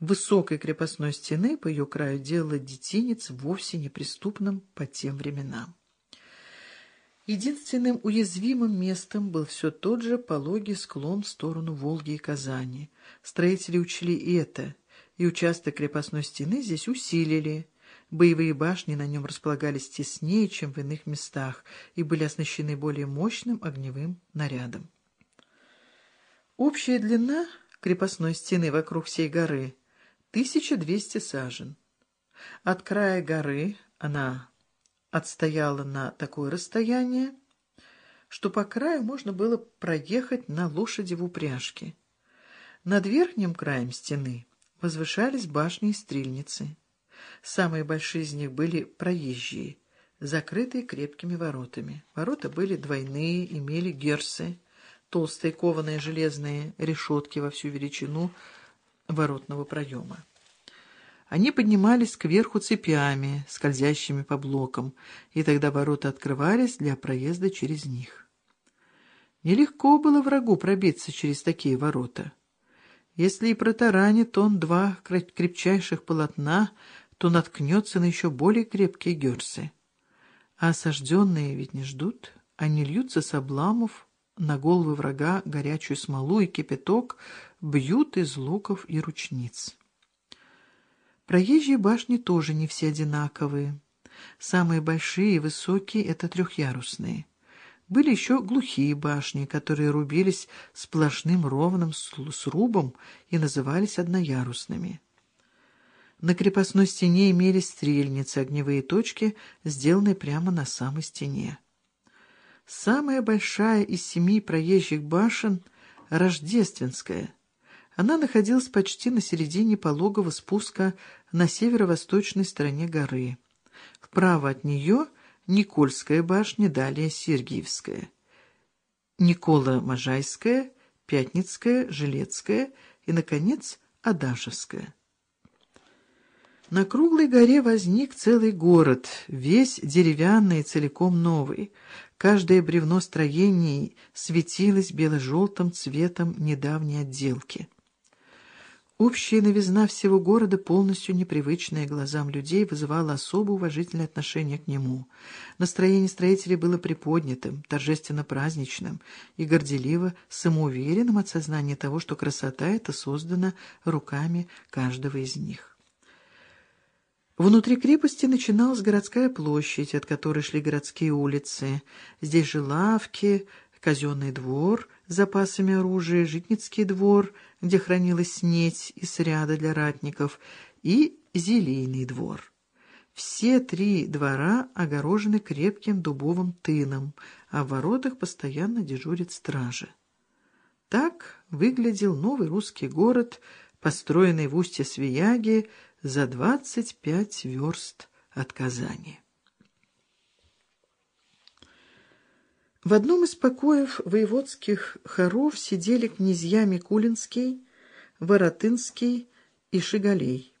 высокой крепостной стены по ее краю делала детинец вовсе неприступным по тем временам. Единственным уязвимым местом был все тот же пологий склон в сторону Волги и Казани. Строители учли это, и участок крепостной стены здесь усилили. Боевые башни на нем располагались теснее, чем в иных местах, и были оснащены более мощным огневым нарядом. Общая длина крепостной стены вокруг всей горы — 1200 сажен. От края горы она отстояла на такое расстояние, что по краю можно было проехать на лошади в упряжке. Над верхним краем стены возвышались башни и стрельницы. Самые большие из них были проезжие, закрытые крепкими воротами. Ворота были двойные, имели герсы, толстые кованые железные решетки во всю величину воротного проема. Они поднимались кверху цепями, скользящими по блокам, и тогда ворота открывались для проезда через них. Нелегко было врагу пробиться через такие ворота. Если и протаранит он два крепчайших полотна, то наткнется на еще более крепкие герсы. А осажденные ведь не ждут, они льются с обламов на головы врага горячую смолу и кипяток, бьют из луков и ручниц. Проезжие башни тоже не все одинаковые. Самые большие и высокие — это трехъярусные. Были еще глухие башни, которые рубились сплошным ровным срубом и назывались одноярусными. На крепостной стене имелись стрельницы, огневые точки, сделанные прямо на самой стене. Самая большая из семи проезжих башен — Рождественская — она находилась почти на середине пологого спуска на северо-восточной стороне горы. Вправо от нее Никольская башня, далее Сергиевская. Никола-Можайская, Пятницкая, Жилецкая и, наконец, Адашевская. На круглой горе возник целый город, весь деревянный и целиком новый. Каждое бревно строений светилось бело-желтым цветом недавней отделки. Общая новизна всего города, полностью непривычная глазам людей, вызывала особо уважительное отношение к нему. Настроение строителей было приподнятым, торжественно-праздничным и горделиво самоуверенным от сознания того, что красота эта создана руками каждого из них. Внутри крепости начиналась городская площадь, от которой шли городские улицы. Здесь же лавки, казенный двор с запасами оружия, житницкий двор, где хранилась снеть и сряда для ратников, и зелейный двор. Все три двора огорожены крепким дубовым тыном, а в воротах постоянно дежурит стража. Так выглядел новый русский город, построенный в устье Свияги за двадцать пять верст от Казани. В одном из покоев воеводских хоров сидели князья Микулинский, Воротынский и Шигалей.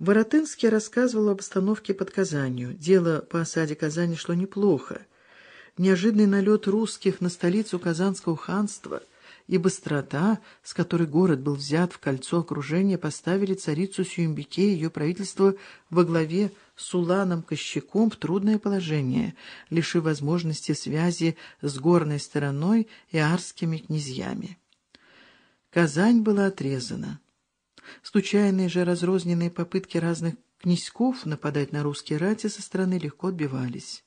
Воротынский рассказывал об обстановке под Казанью. Дело по осаде Казани шло неплохо. Неожиданный налет русских на столицу Казанского ханства и быстрота, с которой город был взят в кольцо окружения, поставили царицу Сюембике и ее правительство во главе с Уланом Кощаком в трудное положение, лишив возможности связи с горной стороной и арскими князьями. Казань была отрезана. Случайные же разрозненные попытки разных князьков нападать на русские рати со стороны легко отбивались.